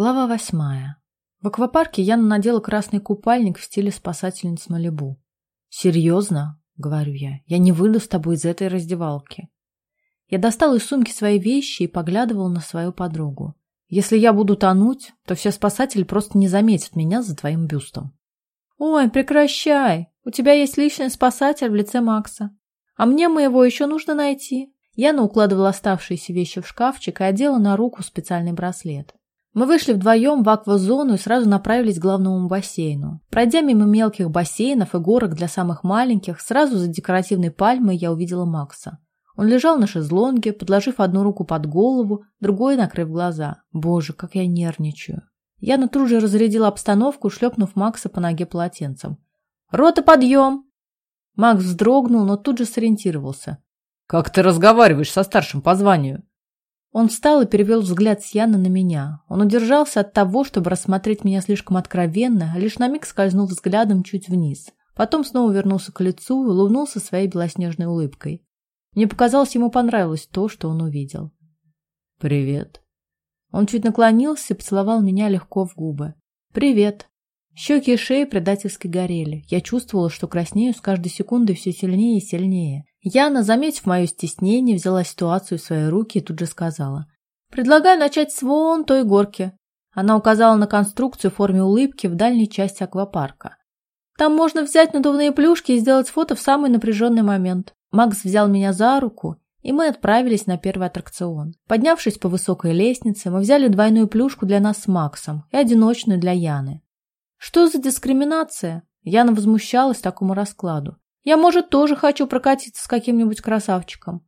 Глава восьмая. В аквапарке Яна надела красный купальник в стиле спасательниц Малибу. «Серьезно?» — говорю я. «Я не выйду с тобой из этой раздевалки». Я достал из сумки свои вещи и поглядывал на свою подругу. «Если я буду тонуть, то все спасатели просто не заметят меня за твоим бюстом». «Ой, прекращай! У тебя есть личный спасатель в лице Макса. А мне моего еще нужно найти». Яна укладывала оставшиеся вещи в шкафчик и одела на руку специальный браслет. Мы вышли вдвоем в аквазону и сразу направились к главному бассейну. Пройдя мимо мелких бассейнов и горок для самых маленьких, сразу за декоративной пальмой я увидела Макса. Он лежал на шезлонге, подложив одну руку под голову, другой накрыв глаза. Боже, как я нервничаю. Я на тут же разрядила обстановку, шлепнув Макса по ноге полотенцем. «Рота, подъем!» Макс вздрогнул, но тут же сориентировался. «Как ты разговариваешь со старшим по званию?» Он встал и перевел взгляд с Яны на меня. Он удержался от того, чтобы рассмотреть меня слишком откровенно, лишь на миг скользнул взглядом чуть вниз. Потом снова вернулся к лицу и улыбнулся своей белоснежной улыбкой. Мне показалось, ему понравилось то, что он увидел. «Привет». Он чуть наклонился и поцеловал меня легко в губы. «Привет». Щеки и шеи предательски горели. Я чувствовала, что краснею с каждой секундой все сильнее и сильнее. Яна, заметив мое стеснение, взяла ситуацию в свои руки и тут же сказала. «Предлагаю начать с вон той горки». Она указала на конструкцию в форме улыбки в дальней части аквапарка. «Там можно взять надувные плюшки и сделать фото в самый напряженный момент». Макс взял меня за руку, и мы отправились на первый аттракцион. Поднявшись по высокой лестнице, мы взяли двойную плюшку для нас с Максом и одиночную для Яны. «Что за дискриминация?» Яна возмущалась такому раскладу. Я, может, тоже хочу прокатиться с каким-нибудь красавчиком.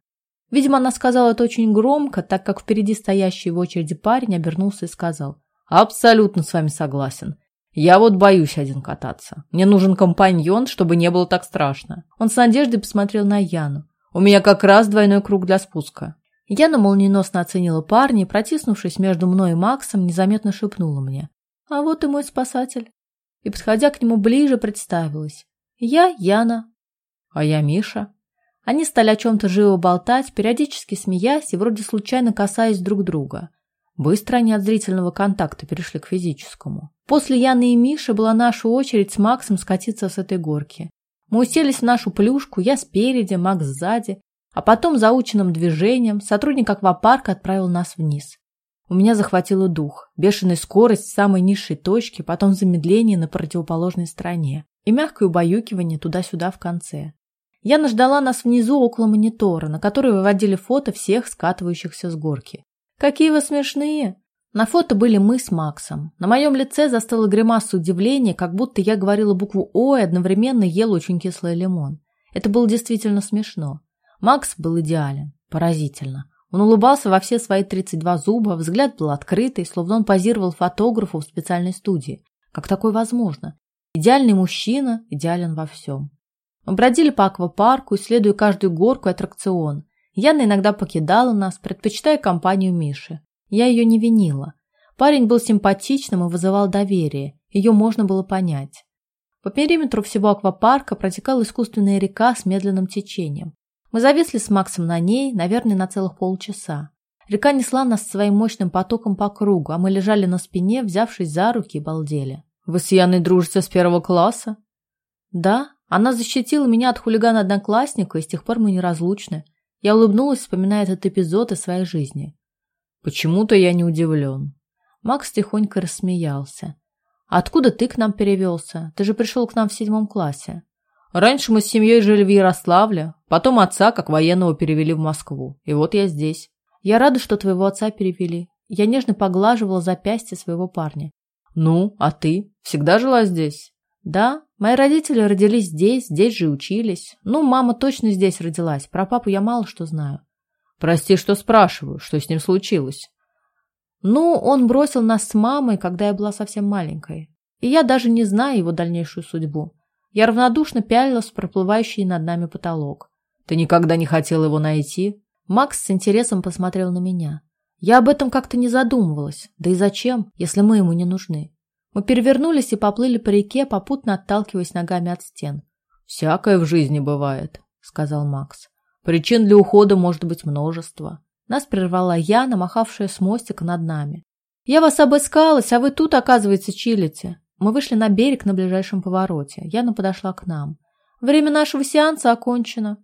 Видимо, она сказала это очень громко, так как впереди стоящий в очереди парень обернулся и сказал. Абсолютно с вами согласен. Я вот боюсь один кататься. Мне нужен компаньон, чтобы не было так страшно. Он с надеждой посмотрел на Яну. У меня как раз двойной круг для спуска. Яна молниеносно оценила парня и, протиснувшись между мной и Максом, незаметно шепнула мне. А вот и мой спасатель. И, подходя к нему ближе, представилась. Я Яна, а я Миша. Они стали о чем-то живо болтать, периодически смеясь и вроде случайно касаясь друг друга. Быстро они от зрительного контакта перешли к физическому. После Яны и Миши была наша очередь с Максом скатиться с этой горки. Мы уселись в нашу плюшку, я спереди, Макс сзади, а потом заученным движением сотрудник аквапарка отправил нас вниз. У меня захватило дух, бешеная скорость в самой низшей точке, потом замедление на противоположной стороне и мягкое убаюкивание туда-сюда в конце. Яна ждала нас внизу около монитора, на который выводили фото всех скатывающихся с горки. «Какие вы смешные!» На фото были мы с Максом. На моем лице застыла гримаса удивления, как будто я говорила букву «О» и одновременно ела очень кислый лимон. Это было действительно смешно. Макс был идеален. Поразительно. Он улыбался во все свои 32 зуба, взгляд был открытый, словно он позировал фотографу в специальной студии. Как такое возможно? Идеальный мужчина, идеален во всем. Мы бродили по аквапарку, исследуя каждую горку и аттракцион. Яна иногда покидала нас, предпочитая компанию Миши. Я ее не винила. Парень был симпатичным и вызывал доверие. Ее можно было понять. По периметру всего аквапарка протекала искусственная река с медленным течением. Мы зависли с Максом на ней, наверное, на целых полчаса. Река несла нас своим мощным потоком по кругу, а мы лежали на спине, взявшись за руки и балдели. «Вы с Яной дружите с первого класса?» «Да, она защитила меня от хулигана-одноклассника, и с тех пор мы неразлучны. Я улыбнулась, вспоминая этот эпизод из своей жизни. Почему-то я не удивлен. Макс тихонько рассмеялся. «А откуда ты к нам перевелся? Ты же пришел к нам в седьмом классе. Раньше мы с семьей жили в Ярославле, потом отца, как военного, перевели в Москву. И вот я здесь. Я рада, что твоего отца перевели. Я нежно поглаживала запястье своего парня. Ну, а ты? Всегда жила здесь? Да, Мои родители родились здесь, здесь же учились. Ну, мама точно здесь родилась. Про папу я мало что знаю. Прости, что спрашиваю, что с ним случилось. Ну, он бросил нас с мамой, когда я была совсем маленькой. И я даже не знаю его дальнейшую судьбу. Я равнодушно пялилась в проплывающий над нами потолок. Ты никогда не хотел его найти? Макс с интересом посмотрел на меня. Я об этом как-то не задумывалась. Да и зачем, если мы ему не нужны? Мы перевернулись и поплыли по реке, попутно отталкиваясь ногами от стен. «Всякое в жизни бывает», — сказал Макс. «Причин для ухода может быть множество». Нас прервала Яна, махавшая с мостика над нами. Я вас обыскалась, а вы тут, оказывается, чилите. Мы вышли на берег на ближайшем повороте. Яна подошла к нам. Время нашего сеанса окончено.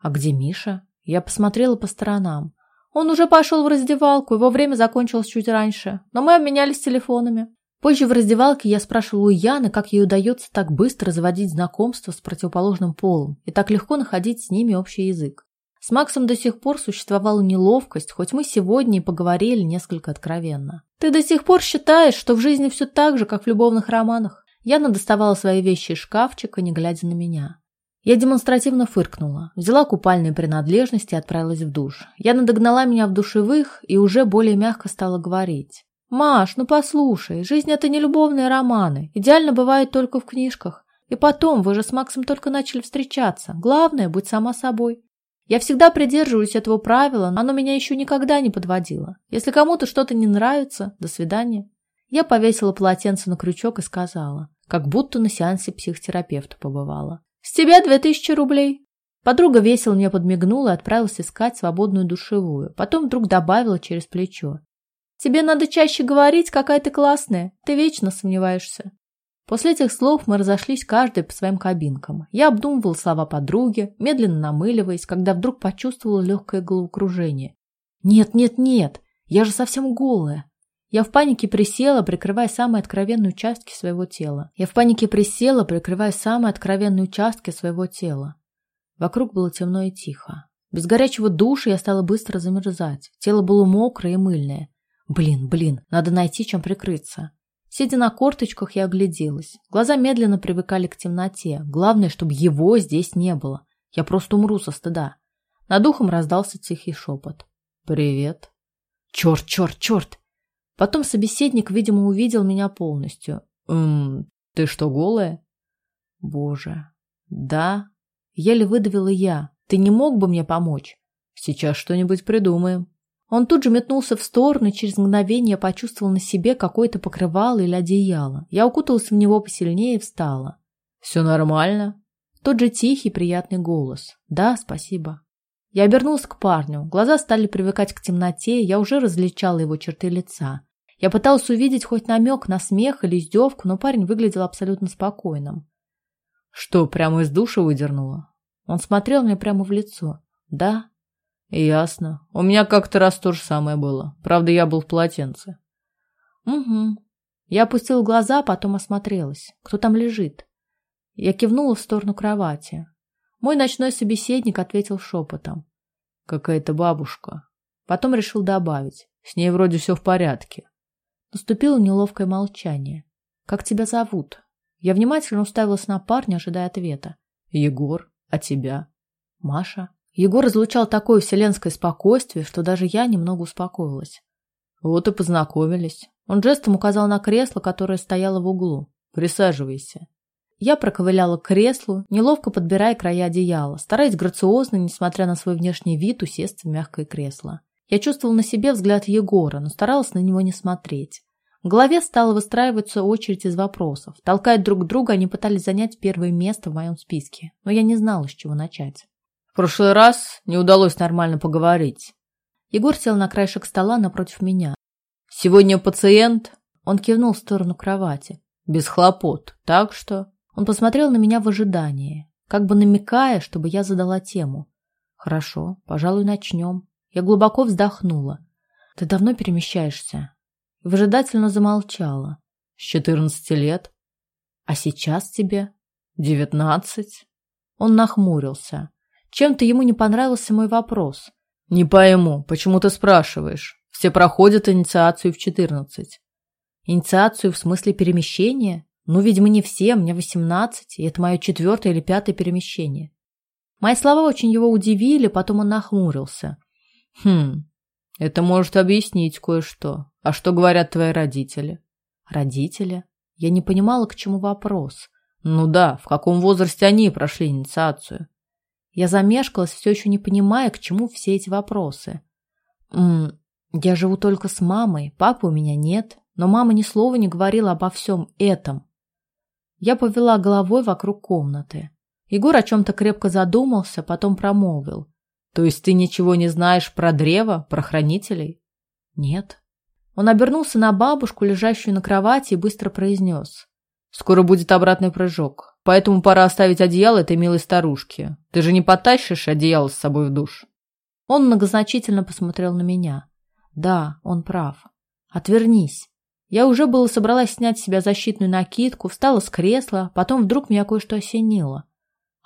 А где Миша? Я посмотрела по сторонам. Он уже пошел в раздевалку, его время закончилось чуть раньше, но мы обменялись телефонами. Позже в раздевалке я спрашивала у Яны, как ей удается так быстро заводить знакомство с противоположным полом и так легко находить с ними общий язык. С Максом до сих пор существовала неловкость, хоть мы сегодня и поговорили несколько откровенно. «Ты до сих пор считаешь, что в жизни все так же, как в любовных романах?» Яна доставала свои вещи из шкафчика, не глядя на меня. Я демонстративно фыркнула, взяла купальные принадлежности и отправилась в душ. Яна догнала меня в душевых и уже более мягко стала говорить. «Маш, ну послушай, жизнь — это не любовные романы. Идеально бывает только в книжках. И потом, вы же с Максом только начали встречаться. Главное — будь сама собой. Я всегда придерживаюсь этого правила, но оно меня еще никогда не подводило. Если кому-то что-то не нравится, до свидания. Я повесила полотенце на крючок и сказала, как будто на сеансе психотерапевта побывала. «С тебя две тысячи рублей». Подруга весело мне подмигнула и отправилась искать свободную душевую. Потом вдруг добавила через плечо. «Тебе надо чаще говорить, какая ты классная. Ты вечно сомневаешься». После этих слов мы разошлись каждый по своим кабинкам. Я обдумывал слова подруги, медленно намыливаясь, когда вдруг почувствовала легкое головокружение. «Нет, нет, нет! Я же совсем голая!» Я в панике присела, прикрывая самые откровенные участки своего тела. Я в панике присела, прикрывая самые откровенные участки своего тела. Вокруг было темно и тихо. Без горячего душа я стала быстро замерзать. Тело было мокрое и мыльное. Блин, блин, надо найти, чем прикрыться. Сидя на корточках, я огляделась. Глаза медленно привыкали к темноте. Главное, чтобы его здесь не было. Я просто умру со стыда. Над ухом раздался тихий шепот. «Привет». «Черт, черт, черт!» Потом собеседник, видимо, увидел меня полностью. «Эм, ты что, голая?» «Боже, да?» Еле выдавила я. «Ты не мог бы мне помочь?» «Сейчас что-нибудь придумаем». Он тут же метнулся в сторону и через мгновение почувствовал на себе какое-то покрывало или одеяло. Я укуталась в него посильнее и встала. «Все нормально?» Тот же тихий, приятный голос. «Да, спасибо». Я обернулась к парню. Глаза стали привыкать к темноте, я уже различала его черты лица. Я пыталась увидеть хоть намек на смех или издевку, но парень выглядел абсолютно спокойным. «Что, прямо из душа выдернула?» Он смотрел мне прямо в лицо. «Да, Ясно. У меня как-то раз то же самое было. Правда, я был в полотенце. Угу. Я опустила глаза, потом осмотрелась. Кто там лежит? Я кивнула в сторону кровати. Мой ночной собеседник ответил шепотом. Какая-то бабушка. Потом решил добавить. С ней вроде все в порядке. Наступило неловкое молчание. «Как тебя зовут?» Я внимательно уставилась на парня, ожидая ответа. «Егор. А тебя?» «Маша». Егор излучал такое вселенское спокойствие, что даже я немного успокоилась. Вот и познакомились. Он жестом указал на кресло, которое стояло в углу. Присаживайся. Я проковыляла к креслу, неловко подбирая края одеяла, стараясь грациозно, несмотря на свой внешний вид, усесться в мягкое кресло. Я чувствовала на себе взгляд Егора, но старалась на него не смотреть. В голове стала выстраиваться очередь из вопросов. Толкая друг друга, они пытались занять первое место в моем списке, но я не знала, с чего начать прошлый раз не удалось нормально поговорить. Егор сел на краешек стола напротив меня. Сегодня пациент, он кивнул в сторону кровати, без хлопот, так что... Он посмотрел на меня в ожидании, как бы намекая, чтобы я задала тему. Хорошо, пожалуй, начнем. Я глубоко вздохнула. Ты давно перемещаешься? Выжидательно замолчала. С четырнадцати лет. А сейчас тебе? Девятнадцать. Он нахмурился. Чем-то ему не понравился мой вопрос. «Не пойму, почему ты спрашиваешь? Все проходят инициацию в 14. Инициацию в смысле перемещения? Ну, видимо, не все, мне 18, и это мое четвертое или пятое перемещение. Мои слова очень его удивили, потом он нахмурился. Хм, это может объяснить кое-что. А что говорят твои родители? Родители? Я не понимала, к чему вопрос. Ну да, в каком возрасте они прошли инициацию? Я замешкалась, все еще не понимая, к чему все эти вопросы. М -м, я живу только с мамой, папы у меня нет, но мама ни слова не говорила обо всем этом. Я повела головой вокруг комнаты. Егор о чем-то крепко задумался, потом промолвил. То есть ты ничего не знаешь про древо, про хранителей? Нет. Он обернулся на бабушку, лежащую на кровати, и быстро произнес. «Скоро будет обратный прыжок, поэтому пора оставить одеяло этой милой старушке. Ты же не потащишь одеяло с собой в душ?» Он многозначительно посмотрел на меня. «Да, он прав. Отвернись». Я уже было собралась снять с себя защитную накидку, встала с кресла, потом вдруг меня кое-что осенило.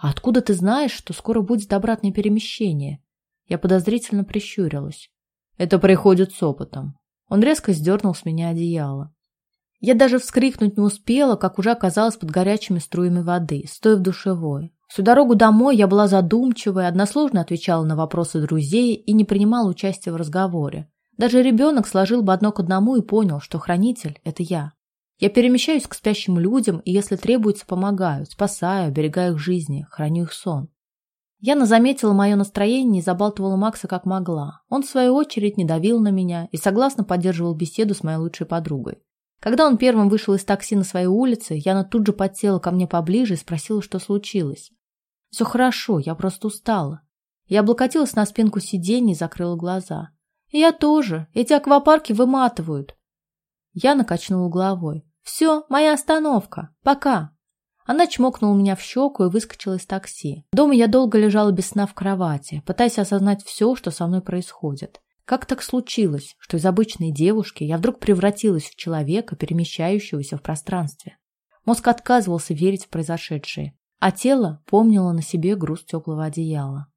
«А откуда ты знаешь, что скоро будет обратное перемещение?» Я подозрительно прищурилась. «Это приходит с опытом». Он резко сдернул с меня одеяло. Я даже вскрикнуть не успела, как уже оказалась под горячими струями воды, стоя в душевой. Всю дорогу домой я была задумчивой, односложно отвечала на вопросы друзей и не принимала участия в разговоре. Даже ребенок сложил бы одно к одному и понял, что хранитель – это я. Я перемещаюсь к спящим людям, и если требуется, помогаю, спасаю, оберегаю их жизни, храню их сон. Яна заметила мое настроение и забалтывала Макса как могла. Он, в свою очередь, не давил на меня и согласно поддерживал беседу с моей лучшей подругой. Когда он первым вышел из такси на своей улице, Яна тут же подсела ко мне поближе и спросила, что случилось. «Все хорошо, я просто устала». Я облокотилась на спинку сиденья и закрыла глаза. «Я тоже. Эти аквапарки выматывают». Яна качнула головой. «Все, моя остановка. Пока». Она чмокнула меня в щеку и выскочила из такси. Дома я долго лежала без сна в кровати, пытаясь осознать все, что со мной происходит. Как так случилось, что из обычной девушки я вдруг превратилась в человека, перемещающегося в пространстве? Мозг отказывался верить в произошедшее, а тело помнило на себе груз теплого одеяла.